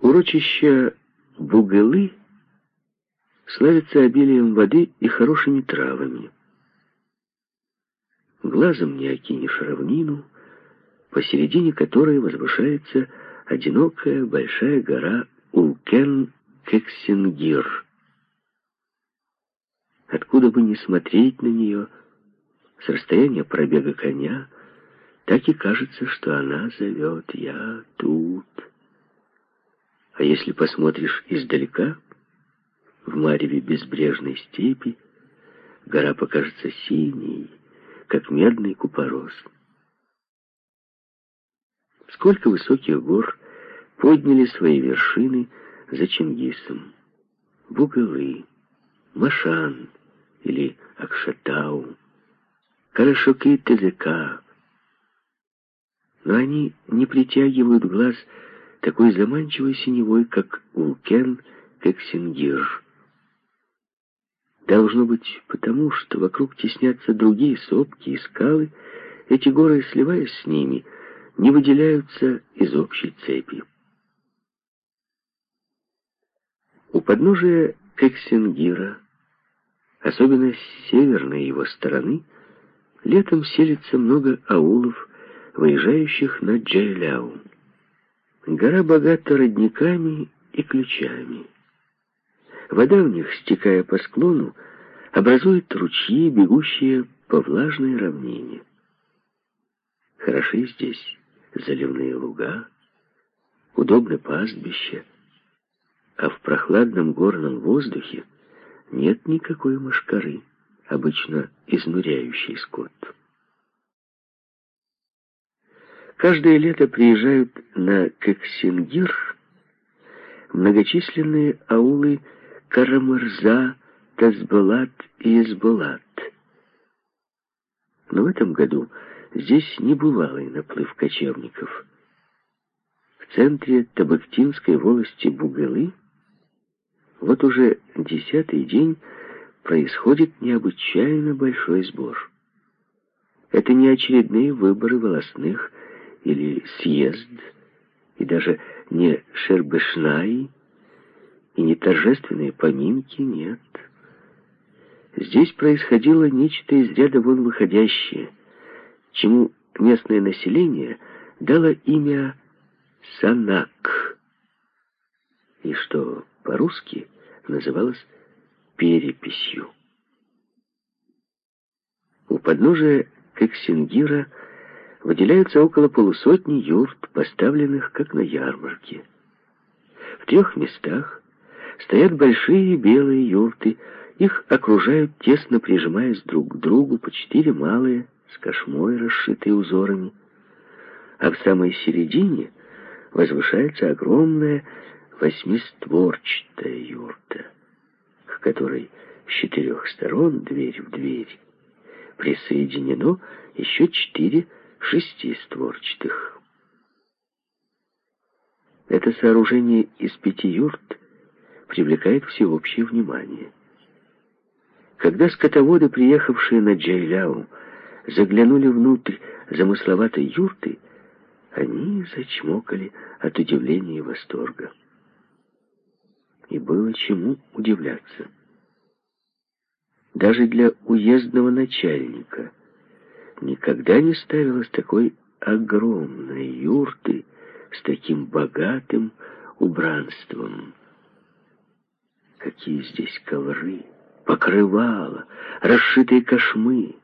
Урочище Бугылы славится обилием воды и хорошими травами. Глазом не окинешь равнину, посередине которой возвышается одинокая большая гора Улкен-Кексингир. Откуда бы ни смотреть на нее, с расстояния пробега коня, так и кажется, что она зовет «Я тут». А если посмотришь издалека, в мареве безбрежной степи, гора покажется синей, как медный купорос. Сколько высоких гор подняли свои вершины за Чингисом. Бугалы, Машан или Акшатау, Карашуки-Тезека. Но они не притягивают глаз такой заманчивой синевой, как Улкен-Кексингир. Должно быть потому, что вокруг теснятся другие сопки и скалы, эти горы, сливаясь с ними, не выделяются из общей цепи. У подножия Кексингира, особенно с северной его стороны, летом селится много аулов, выезжающих на Джайляу. Гора богата родниками и ключами. Вода в них, стекая по склону, образует ручьи, бегущие по влажной равнине. Хороши здесь заливные луга, удобны пастбища, а в прохладном горном воздухе нет никакой мошкары, обычно изнуряющей скот. Каждое лето приезжают на Кексингир многочисленные аулы Карамырза, Тазбалат и Избалат. Но в этом году здесь небывалый наплыв кочевников. В центре Табактинской волости Бугалы вот уже десятый день происходит необычайно большой сбор. Это не очередные выборы волосных или съезд, и даже не шербешнаи, и не торжественные поминки, нет. Здесь происходило нечто из ряда вон выходящее, чему местное население дало имя Санак, и что по-русски называлось переписью. У подножия Кексингира выделяются около полусотни юрт, поставленных как на ярмарке. В трех местах стоят большие белые юрты, их окружают, тесно прижимаясь друг к другу, по четыре малые, с кошмой, расшитые узорами. А в самой середине возвышается огромная восьмистворчатая юрта, к которой с четырех сторон, дверь в дверь, присоединено еще четыре шестистворчатых. Это сооружение из пяти юрт привлекает всеобщее внимание. Когда скотоводы, приехавшие на Джайляу, заглянули внутрь замысловатой юрты, они зачмокали от удивления и восторга. И было чему удивляться. Даже для уездного начальника никогда не ставилось такой огромной юрты с таким богатым убранством. Какие здесь ковры, покрывала, расшитые кошмы,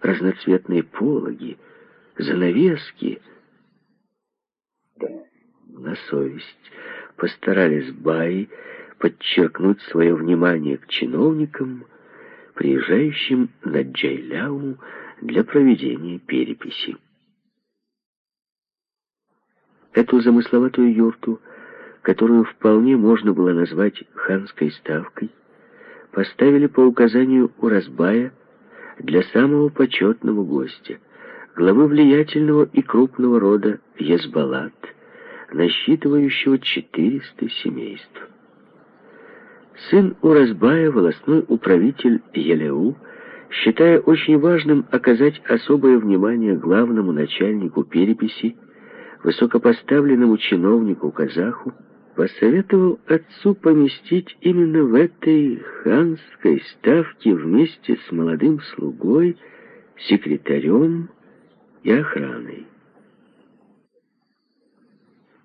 разноцветные пологи, занавески. Да, на совесть постарались баи подчеркнуть свое внимание к чиновникам, приезжающим на Джайляу для проведения переписи. Эту замысловатую юрту, которую вполне можно было назвать ханской ставкой, поставили по указанию Уразбая для самого почетного гостя, главы влиятельного и крупного рода Езбалат, насчитывающего 400 семейств. Сын Уразбая, волосной управитель Елеу, считая очень важным оказать особое внимание главному начальнику переписи, высокопоставленному чиновнику-казаху, посоветовал отцу поместить именно в этой ханской ставке вместе с молодым слугой, секретарем и охраной.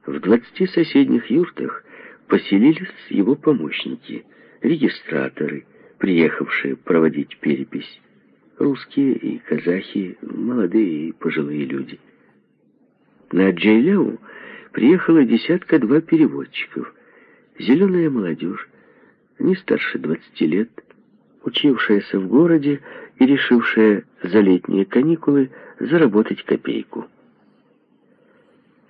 В двадцати соседних юртах поселились его помощники, регистраторы, приехавшие проводить перепись, русские и казахи, молодые и пожилые люди. На Джейляу приехала десятка-два переводчиков, зеленая молодежь, не старше двадцати лет, учившаяся в городе и решившая за летние каникулы заработать копейку.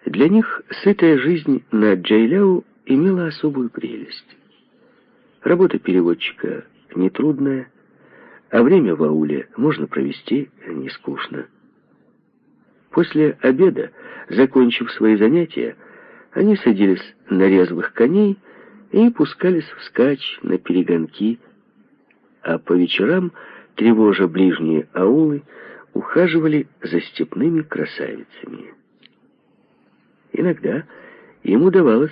Для них сытая жизнь на Джейляу имела особую прелесть. Работа переводчика нетрудная, а время в ауле можно провести не скучно. После обеда, закончив свои занятия, они садились на резвых коней и пускались вскачь на перегонки, а по вечерам, тревожа ближние аулы, ухаживали за степными красавицами. Иногда ему удавалось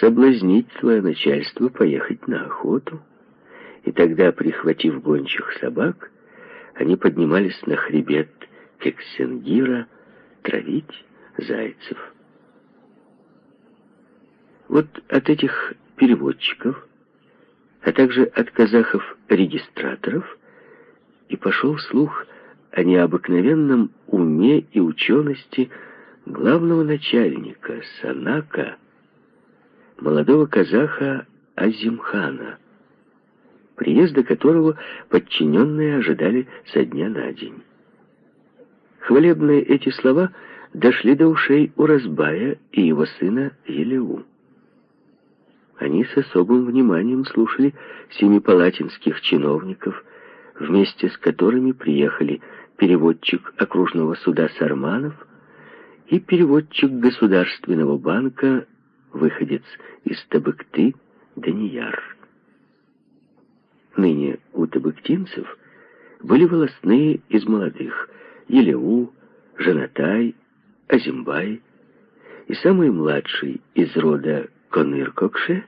соблазнить свое начальство поехать на охоту, и тогда, прихватив гончих собак, они поднимались на хребет Кексенгира травить зайцев. Вот от этих переводчиков, а также от казахов-регистраторов и пошел слух о необыкновенном уме и учености главного начальника Санака, молодого казаха Азимхана, приезда которого подчиненные ожидали со дня на день. Хвалебные эти слова дошли до ушей Уразбая и его сына Елеу. Они с особым вниманием слушали семипалатинских чиновников, вместе с которыми приехали переводчик окружного суда Сарманов и переводчик Государственного банка, выходец из Табыкты, Данияр. Ныне у табыктинцев были волосные из молодых Елеу, Жанатай, Азимбай и самый младший из рода Коныр-Кокше.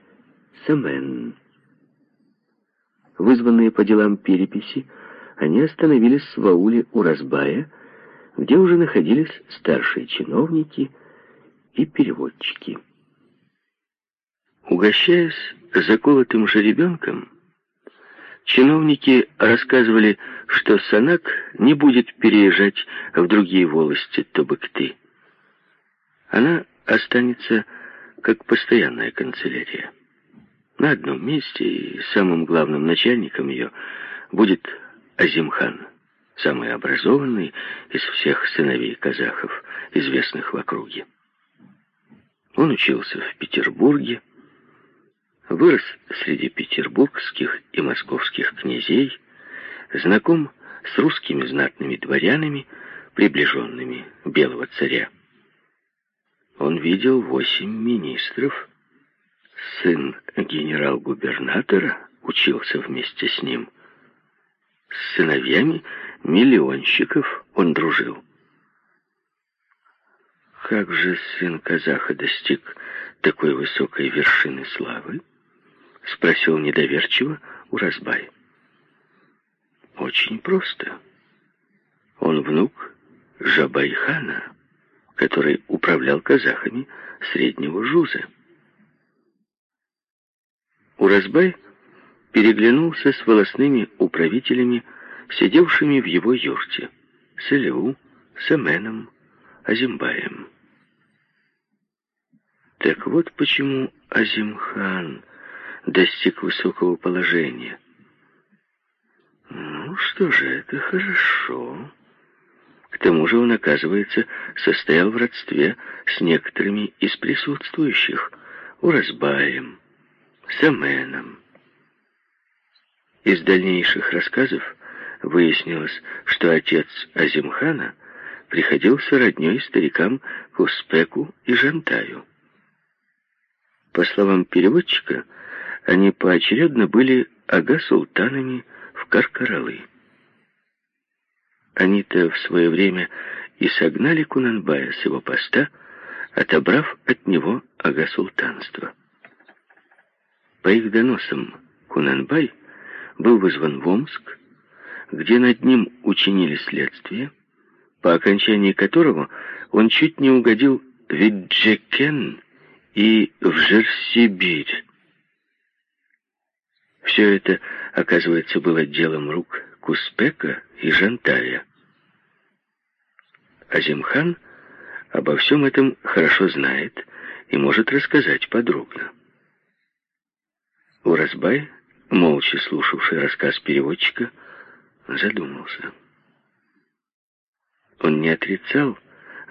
Вызванные по делам переписи, они остановились в ауле у Разбая, где уже находились старшие чиновники и переводчики. Угощаясь заколотым жеребенком, чиновники рассказывали, что Санак не будет переезжать в другие волости Тобыкты. Она останется как постоянная канцелярия. На одном месте и самым главным начальником ее будет Азимхан, самый образованный из всех сыновей казахов, известных в округе. Он учился в Петербурге, вырос среди петербургских и московских князей, знаком с русскими знатными дворянами, приближенными белого царя. Он видел восемь министров, сын генерал-губернатора учился вместе с ним. С сыновьями миллионщиков он дружил. Как же сын казаха достиг такой высокой вершины славы? Спросил недоверчиво Уразбай. Очень просто. Он внук Жабайхана, который управлял казахами Среднего Жуза. Уразбай переглянулся с волосными управителями, сидевшими в его юрте, с Илю, Семеном, Азимбаем. Так вот почему Азимхан достиг высокого положения. Ну что же, это хорошо. К тому же он, оказывается, состоял в родстве с некоторыми из присутствующих, Уразбаем, Саменом. Из дальнейших рассказов выяснилось, что отец Азимхана приходился роднёй старикам Куспеку и Жантаю. По словам переводчика, они поочередно были ага-султанами в Каркаралы. Они-то в свое время и согнали Кунанбая с его поста, отобрав от него ага-султанство. По их доносам Кунанбай был вызван в Омск, где над ним учинили следствие, по окончании которого он чуть не угодил в Виджекен и в Жерсибирь. Все это, оказывается, было делом рук Куспека и Жантая. Азимхан обо всем этом хорошо знает и может рассказать подробно. Уразбай, молча слушавший рассказ переводчика, задумался. Он не отрицал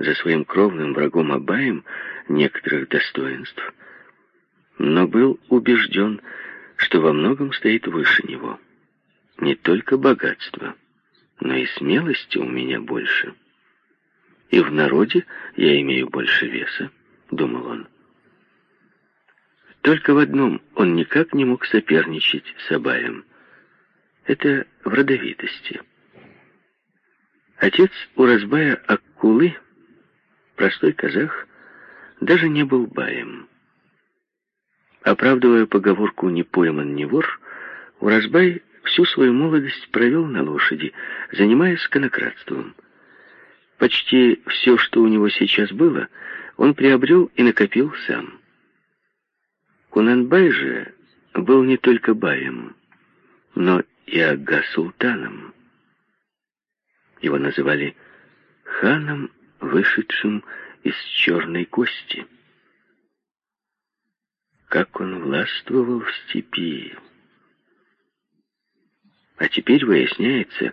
за своим кровным врагом Абаем некоторых достоинств, но был убежден, что во многом стоит выше него. Не только богатство, но и смелости у меня больше. И в народе я имею больше веса, думал он. Только в одном он никак не мог соперничать с Абаем. Это в родовитости. Отец Уразбая Аккулы, простой казах, даже не был баем. Оправдывая поговорку «не пойман, не вор», Уразбай всю свою молодость провел на лошади, занимаясь конократством. Почти все, что у него сейчас было, он приобрел и накопил сам. Кунанбай же был не только баем, но и ага-султаном. Его называли ханом, вышедшим из черной кости. Как он властвовал в степи. А теперь выясняется,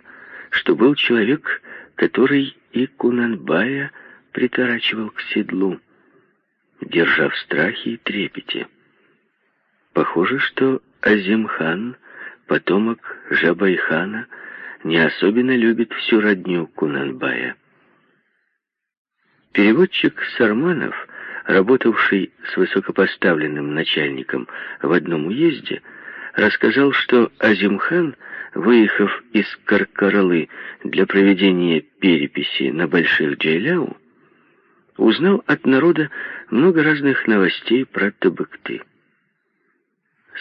что был человек, который и Кунанбая приторачивал к седлу, держа в страхе и трепете. Похоже, что Азимхан, потомок Жабайхана, не особенно любит всю родню Кунанбая. Переводчик Сарманов, работавший с высокопоставленным начальником в одном уезде, рассказал, что Азимхан, выехав из Каркаралы для проведения переписи на Больших Джайляу, узнал от народа много разных новостей про Табыкты.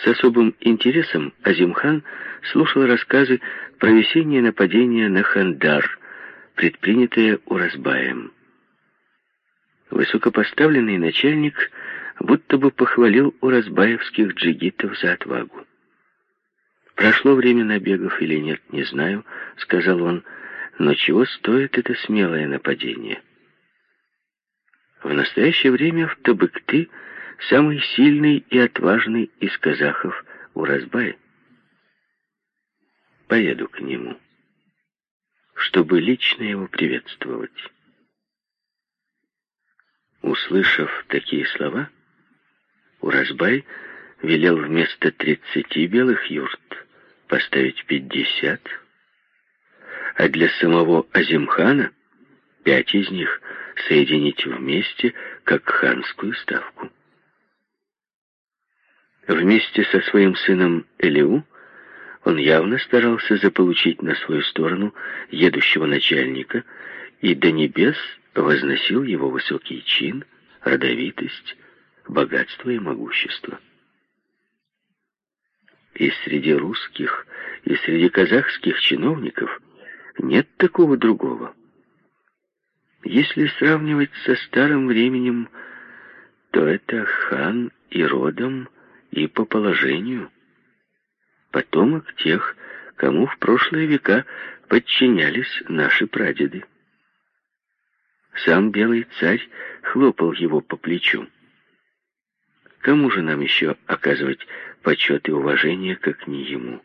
С особым интересом Азимхан слушал рассказы про весеннее нападение на Хандар, предпринятое Уразбаем. Высокопоставленный начальник будто бы похвалил уразбаевских джигитов за отвагу. «Прошло время набегов или нет, не знаю», — сказал он, — «но чего стоит это смелое нападение?» В настоящее время в Табыкты самый сильный и отважный из казахов Уразбай. Поеду к нему, чтобы лично его приветствовать. Услышав такие слова, Уразбай велел вместо тридцати белых юрт поставить пятьдесят, а для самого Азимхана пять из них соединить вместе, как ханскую ставку. Вместе со своим сыном Элиу он явно старался заполучить на свою сторону едущего начальника и до небес возносил его высокий чин, родовитость, богатство и могущество. И среди русских, и среди казахских чиновников нет такого другого. Если сравнивать со старым временем, то это хан и родом, и по положению. Потомок тех, кому в прошлые века подчинялись наши прадеды. Сам белый царь хлопал его по плечу. Кому же нам еще оказывать почет и уважение, как не ему?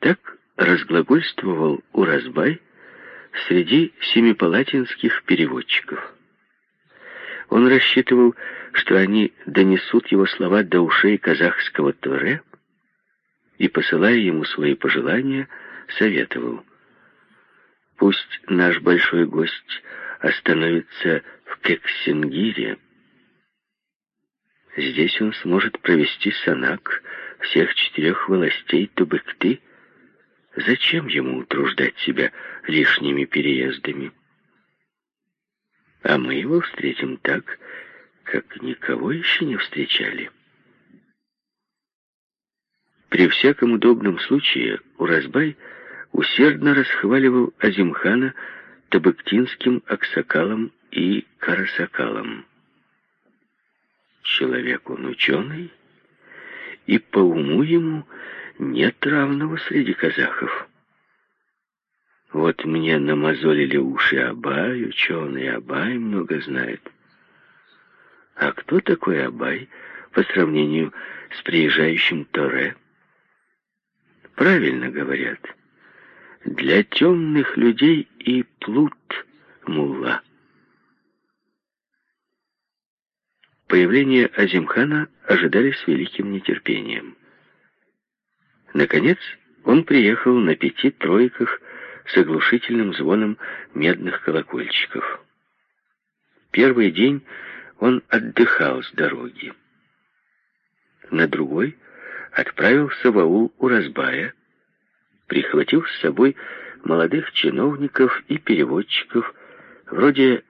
Так разглагольствовал Уразбай среди семипалатинских переводчиков. Он рассчитывал, что они донесут его слова до ушей казахского Торе и, посылая ему свои пожелания, советовал. Пусть наш большой гость остановится в Кексингире. Здесь он сможет провести санак всех четырех властей Тубыкты. Зачем ему утруждать себя лишними переездами? А мы его встретим так, как никого еще не встречали. При всяком удобном случае Уразбай усердно расхваливал Азимхана Табыктинским Аксакалом и Карасакалом. Человек он ученый, и по уму ему нет равного среди казахов. Вот мне намазолили уши Абай, ученый Абай много знает. А кто такой Абай по сравнению с приезжающим Торе? Правильно говорят. Для темных людей и плут мулла. Появление Азимхана ожидали с великим нетерпением. Наконец, он приехал на пяти тройках с оглушительным звоном медных колокольчиков. Первый день он отдыхал с дороги. На другой отправился в аул Уразбая, прихватив с собой молодых чиновников и переводчиков вроде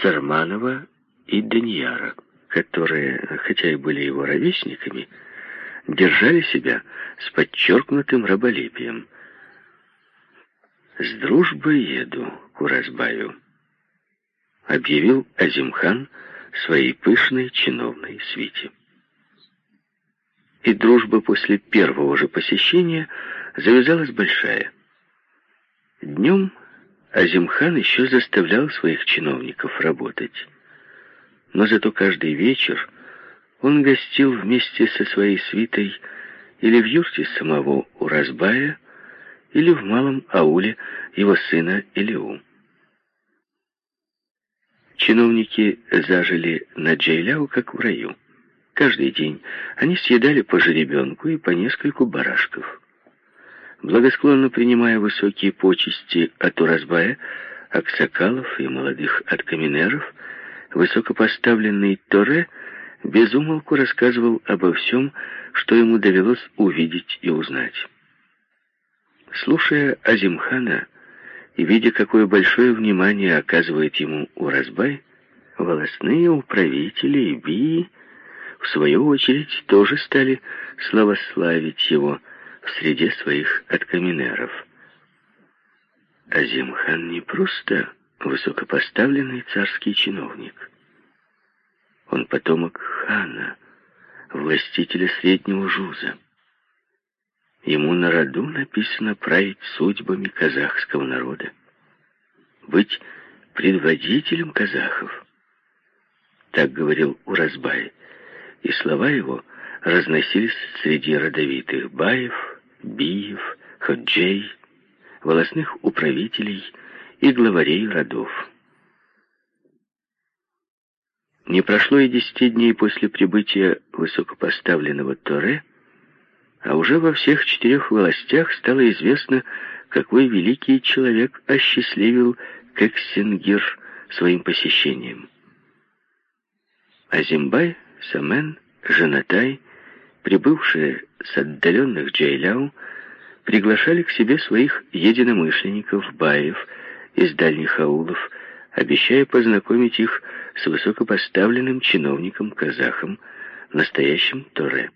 Сарманова и Даньяра, которые, хотя и были его ровесниками, держали себя с подчеркнутым раболепием. «С дружбой еду к Уразбаю», — объявил Азимхан своей пышной чиновной свите и дружба после первого же посещения завязалась большая. Днем Азимхан еще заставлял своих чиновников работать. Но зато каждый вечер он гостил вместе со своей свитой или в юрте самого Уразбая, или в малом ауле его сына Илиу. Чиновники зажили на Джейляу, как в раю. Каждый день они съедали по жеребенку и по нескольку барашков. Благосклонно принимая высокие почести от Уразбая, Аксакалов и молодых откаминеров, высокопоставленный Торе безумолку рассказывал обо всем, что ему довелось увидеть и узнать. Слушая Азимхана и видя, какое большое внимание оказывает ему Уразбай, волосные управители и бии в свою очередь, тоже стали славославить его в среде своих откаминеров. Азимхан не просто высокопоставленный царский чиновник. Он потомок хана, властителя среднего жуза. Ему на роду написано править судьбами казахского народа, быть предводителем казахов. Так говорил Уразбай и слова его разносились среди родовитых баев, биев, ходжей, волосных управителей и главарей родов. Не прошло и десяти дней после прибытия высокопоставленного Торе, а уже во всех четырех властях стало известно, какой великий человек осчастливил Кексингир своим посещением. Азимбай Самен, Жанатай, прибывшие с отдаленных Джейляу, приглашали к себе своих единомышленников, баев из дальних аулов, обещая познакомить их с высокопоставленным чиновником-казахом, настоящим Торе.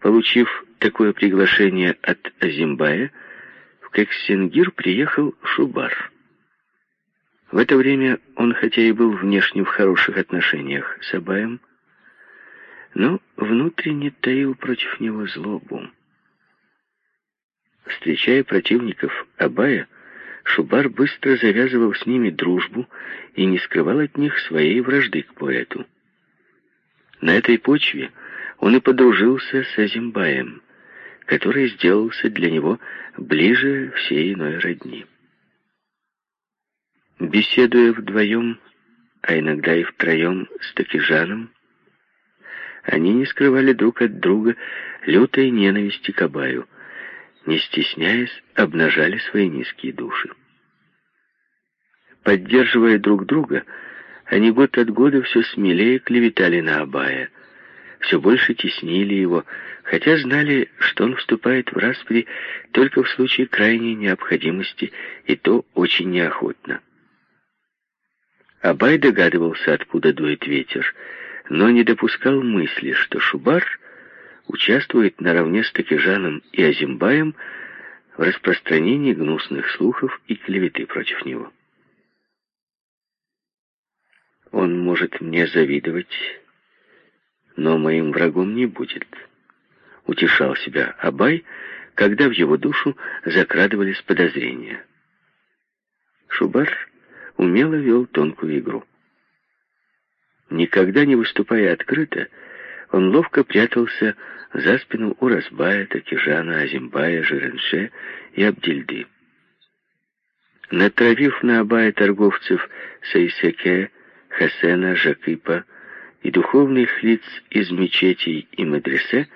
Получив такое приглашение от Азимбая, в Кексингир приехал Шубар. В это время он, хотя и был внешне в хороших отношениях с Абаем, но внутренне таил против него злобу. Встречая противников Абая, Шубар быстро завязывал с ними дружбу и не скрывал от них своей вражды к поэту. На этой почве он и подружился с Азимбаем, который сделался для него ближе всей иной родни. Беседуя вдвоем, а иногда и втроем с Такижаном, они не скрывали друг от друга лютой ненависти к Абаю, не стесняясь, обнажали свои низкие души. Поддерживая друг друга, они год от года все смелее клеветали на Абая, все больше теснили его, хотя знали, что он вступает в распри только в случае крайней необходимости, и то очень неохотно. Абай догадывался, откуда дует ветер, но не допускал мысли, что Шубар участвует наравне с Такижаном и Азимбаем в распространении гнусных слухов и клеветы против него. Он может мне завидовать, но моим врагом не будет. Утешал себя Абай, когда в его душу закрадывались подозрения. Шубар умело вел тонкую игру. Никогда не выступая открыто, он ловко прятался за спину Уразбая, Такижана, Азимбая, Жиренше и Абдильды. Натравив на Абая торговцев Сайсеке, Хасена, Жакипа и духовных лиц из мечетей и медресе,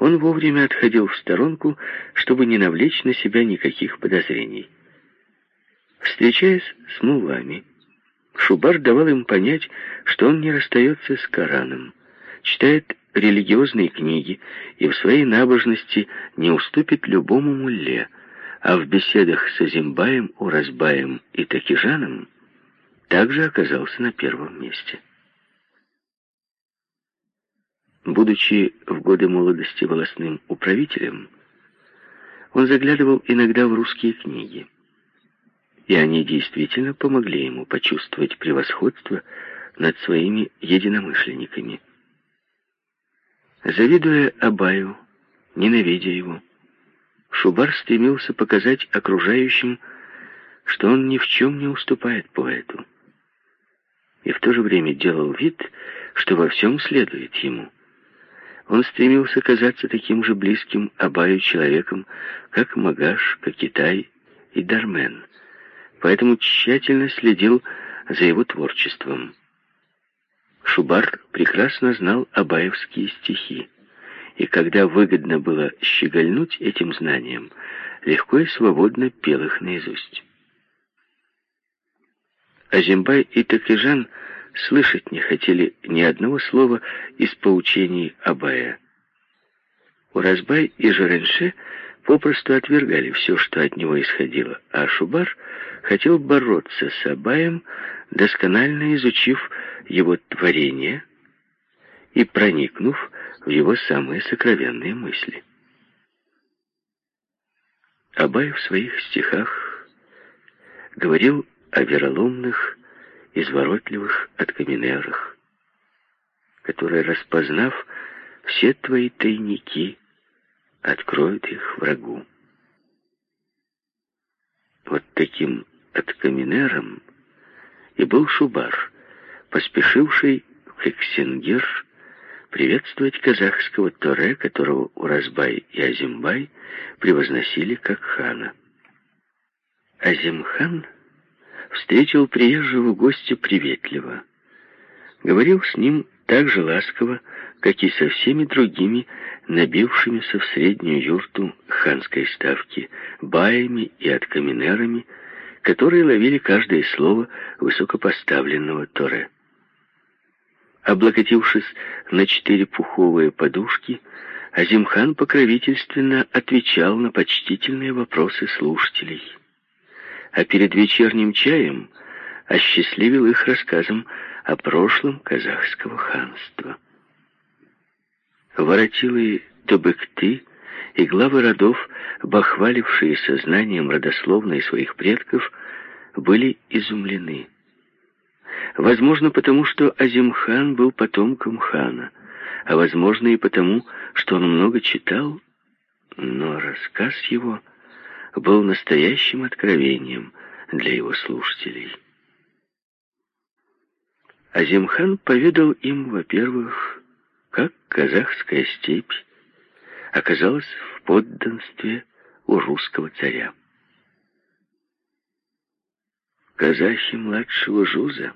он вовремя отходил в сторонку, чтобы не навлечь на себя никаких подозрений. Встречаясь с муллами, Шубар давал им понять, что он не расстается с Кораном, читает религиозные книги и в своей набожности не уступит любому мулле, а в беседах с Азимбаем, Уразбаем и Такижаном также оказался на первом месте. Будучи в годы молодости волосным управителем, он заглядывал иногда в русские книги, и они действительно помогли ему почувствовать превосходство над своими единомышленниками. Завидуя Абаю, ненавидя его, Шубар стремился показать окружающим, что он ни в чем не уступает поэту и в то же время делал вид, что во всем следует ему. Он стремился казаться таким же близким Абаю человеком, как Магаш, Китай и Дармен, поэтому тщательно следил за его творчеством. Шубар прекрасно знал абаевские стихи, и когда выгодно было щегольнуть этим знанием, легко и свободно пел их наизусть. Азимбай и Такижан слышать не хотели ни одного слова из поучений Абая. Уразбай и Жеренше попросту отвергали все, что от него исходило, а Шубар хотел бороться с Абаем, досконально изучив его творение и проникнув в его самые сокровенные мысли. Абай в своих стихах говорил о вероломных, изворотливых откаменерах, которые, распознав все твои тайники, откроют их врагу. Вот таким откаменером и был Шубар, поспешивший в Хексенгир приветствовать казахского Торе, которого Уразбай и Азимбай превозносили как хана. Азимхан — встретил приезжего гостя приветливо. Говорил с ним так же ласково, как и со всеми другими, набившимися в среднюю юрту ханской ставки, баями и откаменерами, которые ловили каждое слово высокопоставленного Торе. Облокотившись на четыре пуховые подушки, Азимхан покровительственно отвечал на почтительные вопросы слушателей а перед вечерним чаем осчастливил их рассказом о прошлом казахского ханства. Воротилы Тобыкты и главы родов, бахвалившие знанием родословной своих предков, были изумлены. Возможно, потому что Азимхан был потомком хана, а возможно и потому, что он много читал, но рассказ его — был настоящим откровением для его слушателей. Азимхан поведал им, во-первых, как казахская степь оказалась в подданстве у русского царя. Казахи младшего Жуза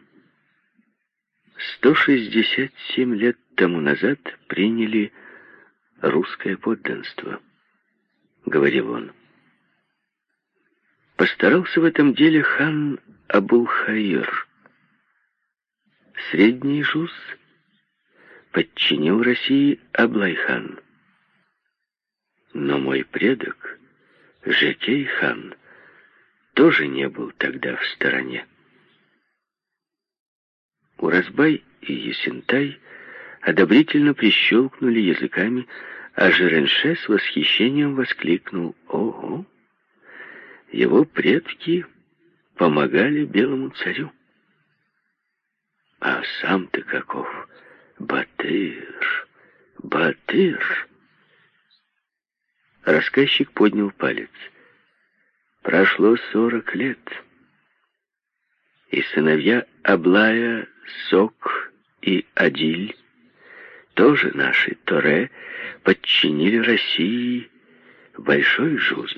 167 лет тому назад приняли русское подданство, говорил он. Постарался в этом деле хан Абулхаир. Средний жуз подчинил России Аблайхан. Но мой предок, Жекей-хан, тоже не был тогда в стороне. Уразбай и Есентай одобрительно прищелкнули языками, а Жеренше с восхищением воскликнул «Ого! Его предки помогали белому царю!» «А сам-то каков! Батыр! Батыр!» Рассказчик поднял палец. «Прошло сорок лет» и сыновья Аблая, Сок и Адиль, тоже наши Торе, подчинили России большой жуз.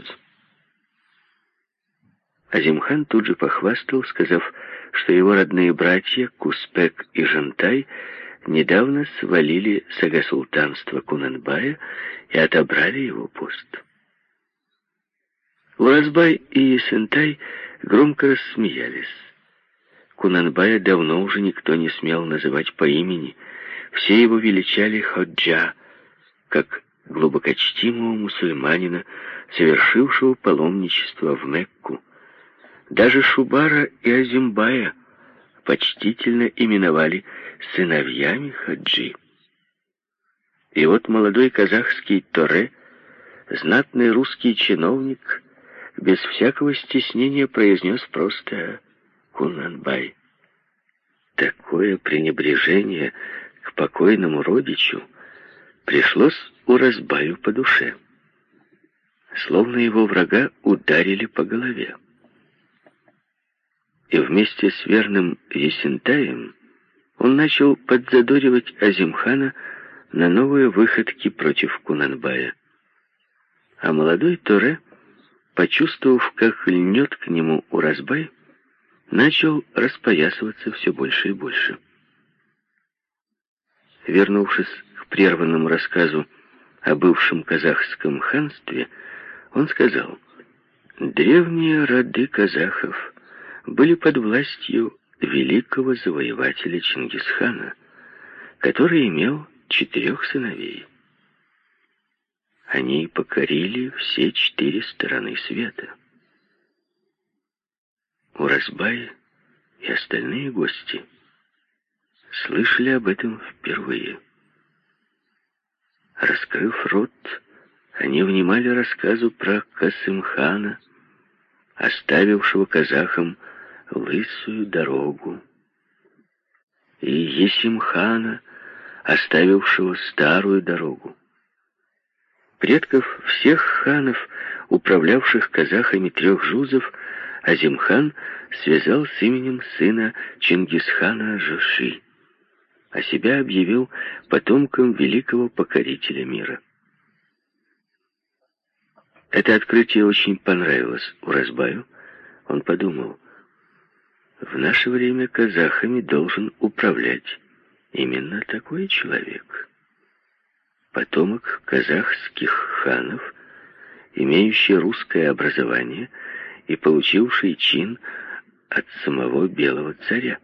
Азимхан тут же похвастал, сказав, что его родные братья Куспек и Жантай недавно свалили с агасултанства Кунанбая и отобрали его пост. Уразбай и Сентай громко рассмеялись. Кунанбая давно уже никто не смел называть по имени. Все его величали Ходжа, как глубокочтимого мусульманина, совершившего паломничество в Мекку. Даже Шубара и Азимбая почтительно именовали сыновьями Хаджи. И вот молодой казахский Торе, знатный русский чиновник, без всякого стеснения произнес просто Кунанбай. Такое пренебрежение к покойному родичу пришлось Уразбаю по душе. Словно его врага ударили по голове. И вместе с верным Есентаем он начал подзадоривать Азимхана на новые выходки против Кунанбая. А молодой Торе, почувствовав, как льнет к нему Уразбай, начал распоясываться все больше и больше. Вернувшись к прерванному рассказу о бывшем казахском ханстве, он сказал, «Древние роды казахов были под властью великого завоевателя Чингисхана, который имел четырех сыновей. Они покорили все четыре стороны света. Уразбай и остальные гости слышали об этом впервые. Раскрыв рот, они внимали рассказу про Касымхана, оставившего казахам лысую дорогу, и Есимхана, оставившего старую дорогу. Предков всех ханов, управлявших казахами трех жузов, Азимхан связал с именем сына Чингисхана Жуши, а себя объявил потомком великого покорителя мира. Это открытие очень понравилось Уразбаю. Он подумал, в наше время казахами должен управлять именно такой человек. Потомок казахских ханов, имеющий русское образование – и получивший чин от самого белого царя.